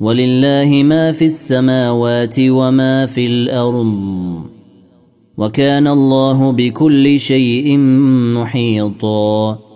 ولله ما في السماوات وما في الأرض وكان الله بكل شيء محيطا.